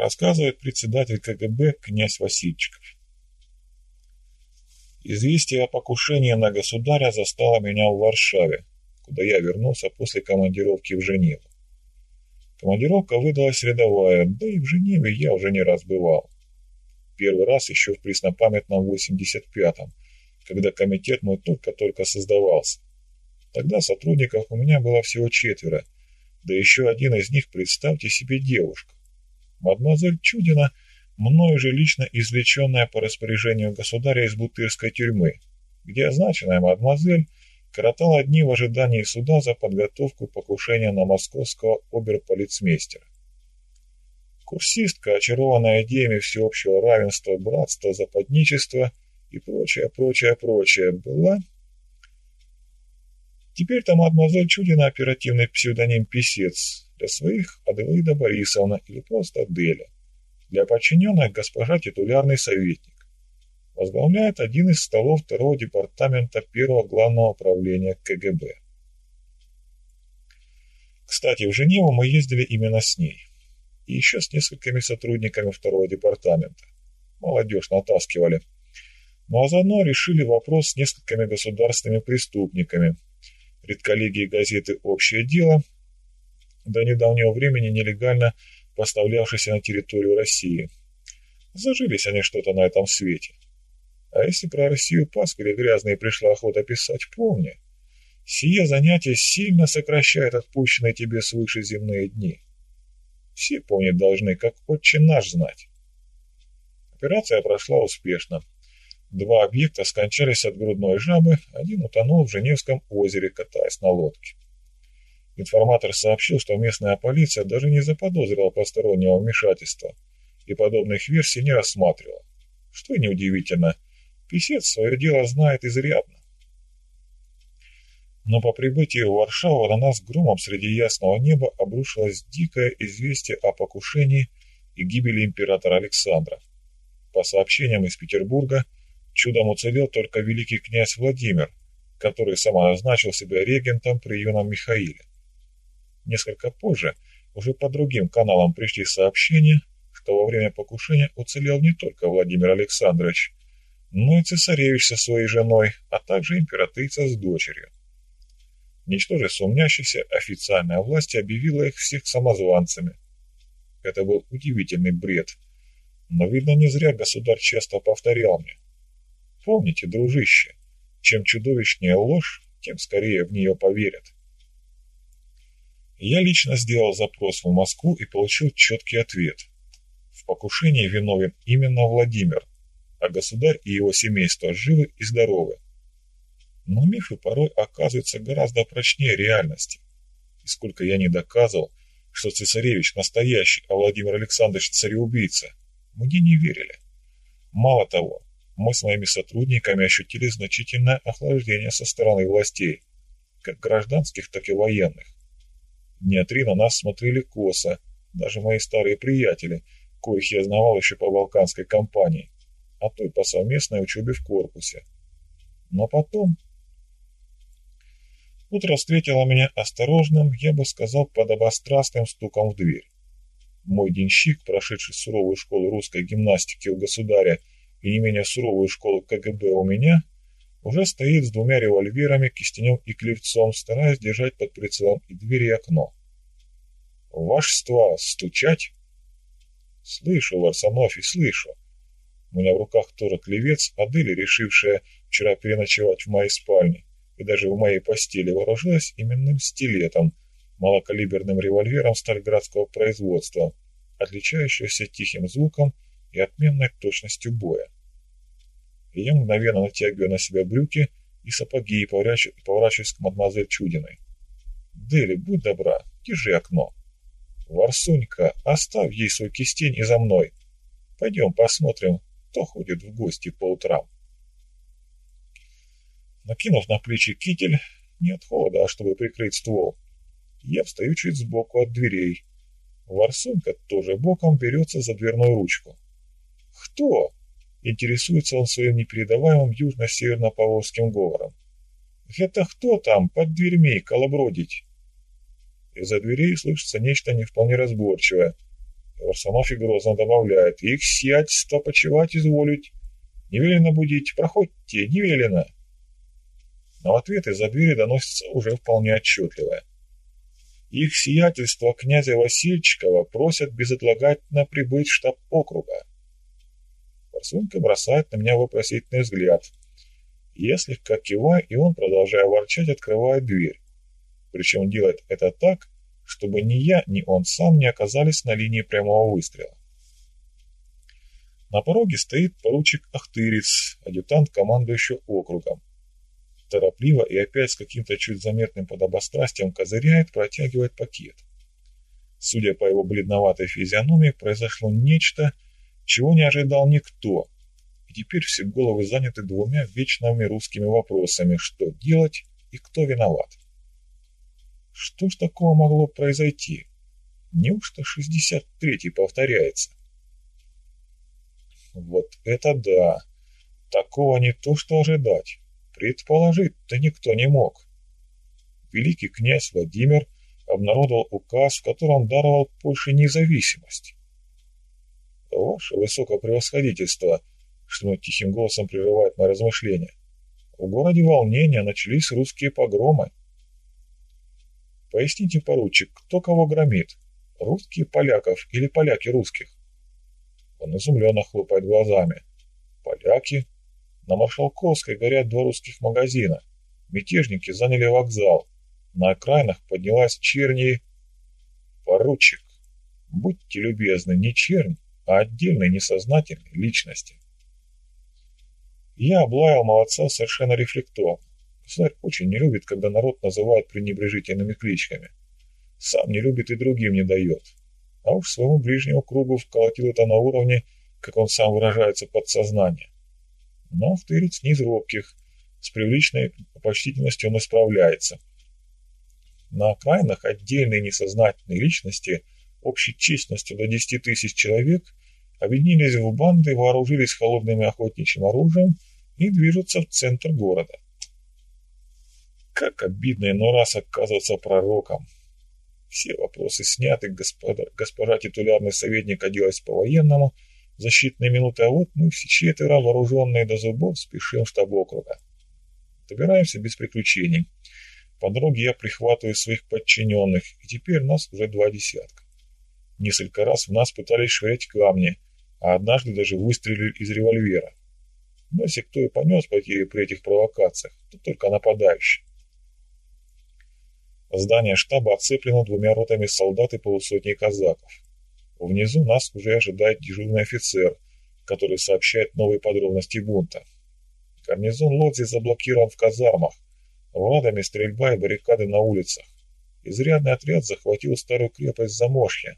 рассказывает председатель КГБ князь Васильчиков. Известие о покушении на государя застало меня в Варшаве, куда я вернулся после командировки в Женеву. Командировка выдалась рядовая, да и в Женеве я уже не раз бывал. Первый раз еще в преснопамятном 85-м, когда комитет мой только-только создавался. Тогда сотрудников у меня было всего четверо, да еще один из них, представьте себе, девушка. Мадемуазель Чудина – мною же лично извлеченная по распоряжению государя из бутырской тюрьмы, где означенная мадемуазель коротала дни в ожидании суда за подготовку покушения на московского оберполицмейстера. Курсистка, очарованная идеями всеобщего равенства, братства, западничества и прочее, прочее, прочее, была... Теперь там мадемуазель Чудина оперативный псевдоним «Писец», для своих Аделаида Борисовна или просто Деля. Для подчиненных госпожа титулярный советник. Возглавляет один из столов второго департамента первого главного управления КГБ. Кстати, в Женеву мы ездили именно с ней. И еще с несколькими сотрудниками второго департамента. Молодежь натаскивали. Ну а заодно решили вопрос с несколькими государственными преступниками. Редколлегии газеты «Общее дело» до недавнего времени нелегально поставлявшийся на территорию России. Зажились они что-то на этом свете. А если про Россию паскали грязные пришла охота писать, помни, сие занятие сильно сокращает отпущенные тебе свыше земные дни. Все помнить должны, как отче наш знать. Операция прошла успешно. Два объекта скончались от грудной жабы, один утонул в Женевском озере, катаясь на лодке. Информатор сообщил, что местная полиция даже не заподозрила постороннего вмешательства и подобных версий не рассматривала. Что и неудивительно, писец свое дело знает изрядно. Но по прибытии в Варшаву на нас громом среди ясного неба обрушилось дикое известие о покушении и гибели императора Александра. По сообщениям из Петербурга, чудом уцелел только великий князь Владимир, который самоназначил себя регентом при юном Михаиле. Несколько позже, уже по другим каналам пришли сообщения, что во время покушения уцелел не только Владимир Александрович, но и цесаревич со своей женой, а также императрица с дочерью. Ничтоже сумнящихся, официальная власть объявила их всех самозванцами. Это был удивительный бред, но, видно, не зря государь часто повторял мне. Помните, дружище, чем чудовищнее ложь, тем скорее в нее поверят. Я лично сделал запрос в Москву и получил четкий ответ. В покушении виновен именно Владимир, а государь и его семейство живы и здоровы. Но мифы порой оказываются гораздо прочнее реальности. И сколько я не доказывал, что цесаревич настоящий, а Владимир Александрович цареубийца, мне не верили. Мало того, мы с моими сотрудниками ощутили значительное охлаждение со стороны властей, как гражданских, так и военных. Дня три на нас смотрели косо, даже мои старые приятели, коих я знавал еще по Балканской компании, а то и по совместной учебе в корпусе. Но потом... Утро встретило меня осторожным, я бы сказал, подобострастным стуком в дверь. Мой денщик, прошедший суровую школу русской гимнастики у государя и не менее суровую школу КГБ у меня, уже стоит с двумя револьверами, кистенем и клевцом, стараясь держать под прицелом и дверь, и окно. «Вашество, стучать?» «Слышу, Варсонофий, слышу. У меня в руках тоже клевец, а Дели, решившая вчера переночевать в моей спальне и даже в моей постели, вооружилась именным стилетом, малокалиберным револьвером стальградского производства, отличающегося тихим звуком и отменной точностью боя и я мгновенно натягиваю на себя брюки и сапоги и поворачиваюсь к мадемуазель Чудиной. «Дели, будь добра, держи окно». «Варсунька, оставь ей свой кистень и за мной. Пойдем посмотрим, кто ходит в гости по утрам». Накинув на плечи китель, не от холода, а чтобы прикрыть ствол, я встаю чуть сбоку от дверей. Варсунька тоже боком берется за дверную ручку. «Кто?» Интересуется он своим непередаваемым южно-северно-поволжским говором. «Это кто там под дверьми колобродить?» Из-за дверей слышится нечто не вполне разборчивое. Варсонофий грозно добавляет. Их сиятельство почевать изволить. Не велено будить, проходьте, не. Но в ответ из-за двери доносится уже вполне отчетливое. Их сиятельство князя Васильчикова просят безотлагательно прибыть в штаб округа. Форсунка бросает на меня вопросительный взгляд. Я слегка киваю, и он, продолжая ворчать, открывает дверь. Причем делает это так, чтобы ни я, ни он сам не оказались на линии прямого выстрела. На пороге стоит поручик Ахтырец, адъютант командующего округом. Торопливо и опять с каким-то чуть заметным подобострастием козыряет, протягивает пакет. Судя по его бледноватой физиономии, произошло нечто, чего не ожидал никто, и теперь все головы заняты двумя вечными русскими вопросами, что делать и кто виноват. Что ж такого могло произойти? Неужто 63-й повторяется? Вот это да! Такого не то что ожидать. Предположить-то никто не мог. Великий князь Владимир обнародовал указ, в котором даровал Польше независимость. «Ваше высокопревосходительство», что тихим голосом прерывает мои размышления, в городе волнения начались русские погромы. Поясните, поручик, кто кого громит? Русские поляков или поляки русских? Он изумленно хлопает глазами. Поляки? На Маршалковской горят два русских магазина. Мятежники заняли вокзал. На окраинах поднялась черни... Поручик, будьте любезны, не чернь, а отдельной несознательной личности. Я облаял молодца совершенно рефлекторно. Государь очень не любит, когда народ называет пренебрежительными кличками. Сам не любит и другим не дает. А уж своему ближнему кругу вколотил это на уровне, как он сам выражается, подсознания. Но втырец не из робких, с приличной почтительностью он исправляется. На окраинах отдельные несознательные личности общей численностью до 10 тысяч человек объединились в банды, вооружились холодным охотничьим оружием и движутся в центр города. Как обидно иной раз оказываться пророком. Все вопросы сняты, господа, госпожа титулярный советник оделась по-военному, защитные минуты, а вот мы все четверо, вооруженные до зубов, спешим в штаб округа. Добираемся без приключений. По дороге я прихватываю своих подчиненных, и теперь нас уже два десятка. Несколько раз в нас пытались швырять камни, а однажды даже выстрелили из револьвера. Но если кто и понес потери при этих провокациях, то только нападающий. Здание штаба оцеплено двумя ротами солдат и полусотней казаков. Внизу нас уже ожидает дежурный офицер, который сообщает новые подробности бунта. Гарнизон Лодзи заблокирован в казармах, врадами стрельба и баррикады на улицах. Изрядный отряд захватил старую крепость Замошья,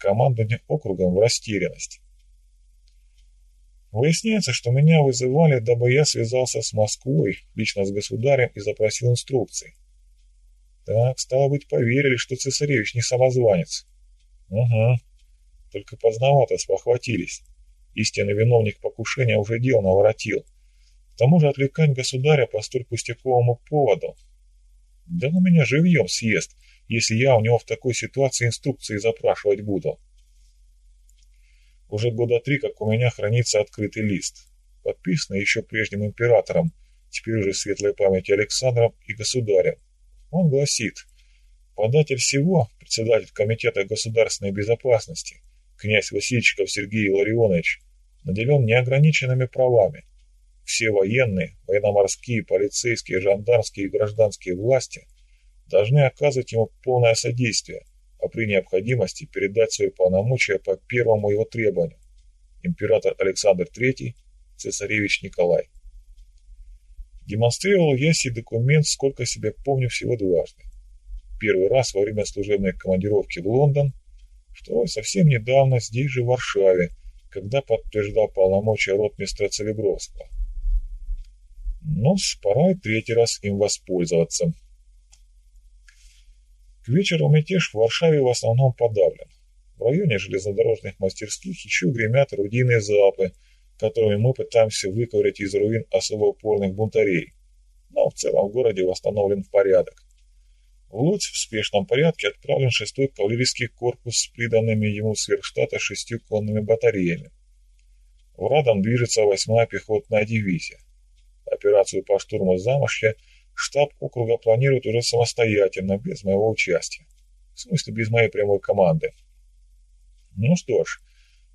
командование округом в растерянность. Выясняется, что меня вызывали, дабы я связался с Москвой, лично с государем и запросил инструкции. Так, стало быть, поверили, что цесаревич не самозванец. Угу. Только поздновато спохватились. Истинный виновник покушения уже дел наворотил. К тому же отвлекать государя по столь пустяковому поводу. Да он меня живьем съест, если я у него в такой ситуации инструкции запрашивать буду. Уже года три, как у меня хранится открытый лист, подписанный еще прежним императором, теперь уже светлой памяти Александром и государем. Он гласит, податель всего, председатель Комитета государственной безопасности, князь Васильчиков Сергей Ларионович, наделен неограниченными правами. Все военные, военно-морские, полицейские, жандармские и гражданские власти должны оказывать ему полное содействие, а при необходимости передать свои полномочия по первому его требованию. Император Александр III, цесаревич Николай. Демонстрировал я сей документ, сколько себя помню, всего дважды. Первый раз во время служебной командировки в Лондон, второй совсем недавно здесь же, в Варшаве, когда подтверждал полномочия ротмистра Целебровского. Но пора и третий раз им воспользоваться. Вечеру мятеж в Варшаве в основном подавлен. В районе железнодорожных мастерских еще гремят орудийные залпы – которыми мы пытаемся выковырять из руин особо упорных бунтарей. Но в целом в городе восстановлен порядок. В Лодзь в спешном порядке отправлен шестой кавалерийский корпус с приданными ему сверхштата шестью конными батареями. В Радом движется восьмая пехотная дивизия. Операцию по штурму замышля штаб округа планирует уже самостоятельно, без моего участия. В смысле, без моей прямой команды. Ну что ж,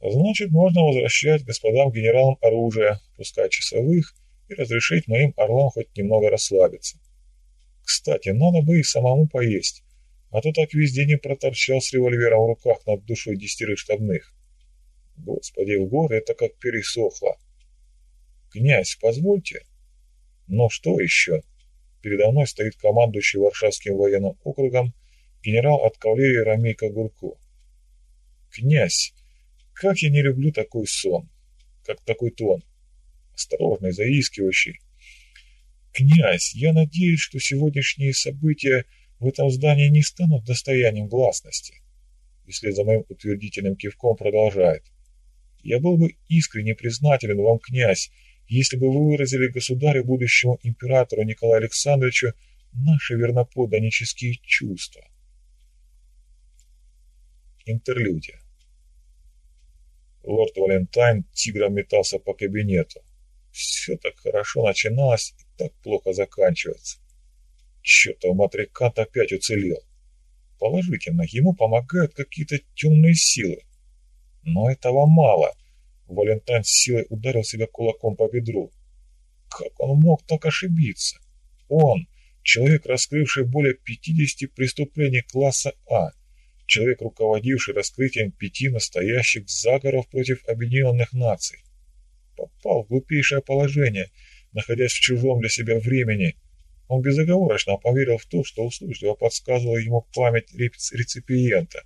значит, можно возвращать господам генералам оружие, пускать часовых и разрешить моим орлам хоть немного расслабиться. Кстати, надо бы и самому поесть, а то так весь день и проторчал с револьвером в руках над душой десятерых штабных. Господи, в горе это как пересохло. Князь, позвольте. Но что еще? Передо мной стоит командующий Варшавским военным округом генерал от кавалерии Рамейка Гурко. Князь, как я не люблю такой сон, как такой тон. Осторожный, заискивающий, «Князь, я надеюсь, что сегодняшние события в этом здании не станут достоянием гласности». И вслед за моим утвердительным кивком продолжает. «Я был бы искренне признателен вам, князь, если бы вы выразили государю будущему императору Николаю Александровичу наши верноподданнические чувства». Интерлюдия. Лорд Валентайн тигром метался по кабинету. Все так хорошо начиналось и так плохо заканчивается. Чертов матрикант опять уцелел. Положительно, ему помогают какие-то темные силы. Но этого мало. Валентайн с силой ударил себя кулаком по бедру. Как он мог так ошибиться? Он, человек, раскрывший более 50 преступлений класса А, человек, руководивший раскрытием пяти настоящих заговоров против объединенных наций попал в глупейшее положение, находясь в чужом для себя времени. Он безоговорочно поверил в то, что услужливо подсказывала ему память реципиента.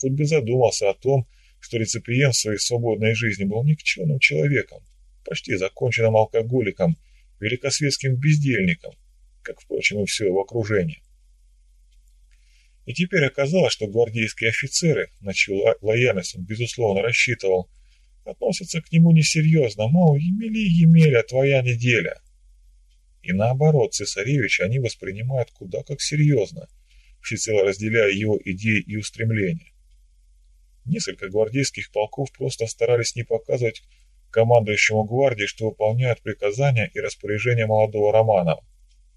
Хоть бы задумался о том, что реципиент в своей свободной жизни был никчемным человеком, почти законченным алкоголиком, великосветским бездельником, как, впрочем, и все его окружение. И теперь оказалось, что гвардейские офицеры, на чью лояльность он, безусловно, рассчитывал, относятся к нему несерьезно, мол, Емели, Емеля, твоя неделя. И наоборот, цесаревич они воспринимают куда как серьезно, всецело разделяя его идеи и устремления. Несколько гвардейских полков просто старались не показывать командующему гвардии, что выполняют приказания и распоряжения молодого Романова.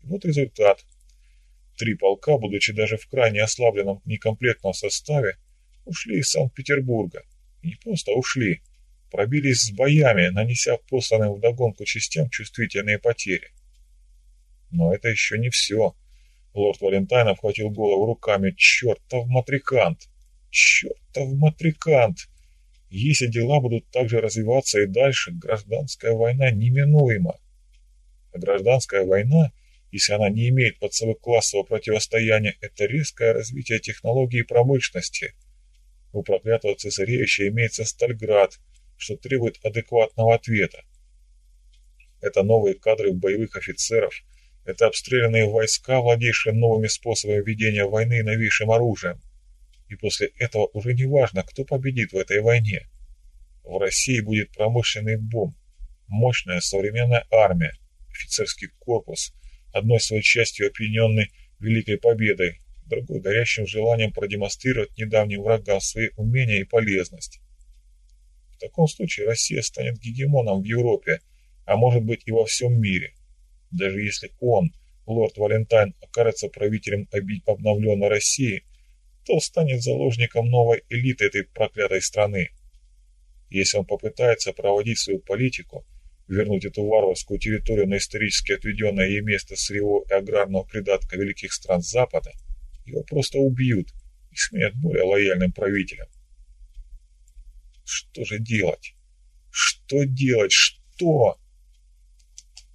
И вот результат. Три полка, будучи даже в крайне ослабленном некомплектном составе, ушли из Санкт-Петербурга. И не просто ушли, пробились с боями, нанеся посланным вдогонку частям чувствительные потери. Но это еще не все. Лорд Валентайн обхватил голову руками. Чертов матрикант! Чертов матрикант! Если дела будут так же развиваться и дальше, гражданская война неминуема. А гражданская война, если она не имеет под собой классового противостояния, это резкое развитие технологий и промышленности. У проклятого цесаревича имеется Стальград, что требует адекватного ответа. Это новые кадры боевых офицеров, это обстрелянные войска, владеющие новыми способами ведения войны и новейшим оружием. И после этого уже не важно, кто победит в этой войне. В России будет промышленный бум, мощная современная армия, офицерский корпус, одной своей частью опьяненный великой победой, другой горящим желанием продемонстрировать недавним врагам свои умения и полезность. В таком случае Россия станет гегемоном в Европе, а может быть и во всем мире. Даже если он, лорд Валентайн, окажется правителем обновленной России, то станет заложником новой элиты этой проклятой страны. Если он попытается проводить свою политику, вернуть эту варварскую территорию на исторически отведенное ей место сырьевого и аграрного придатка великих стран Запада, его просто убьют и сменят более лояльным правителем. Что же делать? Что делать? Что?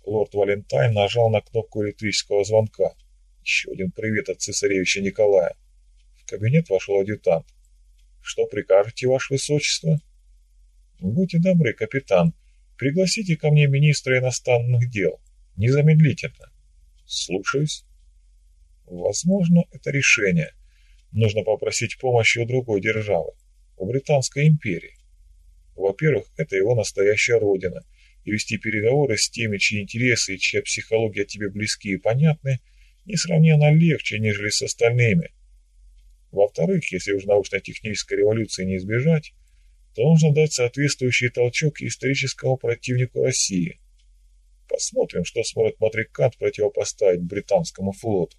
Лорд Валентайн нажал на кнопку электрического звонка. Еще один привет от цесаревича Николая. Кабинет вошел адъютант. Что прикажете, ваше высочество? Будьте добры, капитан. Пригласите ко мне министра иностранных дел. Незамедлительно. Слушаюсь. Возможно, это решение. Нужно попросить помощи у другой державы, у Британской империи. Во-первых, это его настоящая родина, и вести переговоры с теми, чьи интересы и чья психология тебе близки и понятны, несравненно легче, нежели с остальными. Во-вторых, если уж научно-технической революции не избежать, то нужно дать соответствующий толчок историческому противнику России. Посмотрим, что сможет Матрикант противопоставить британскому флоту.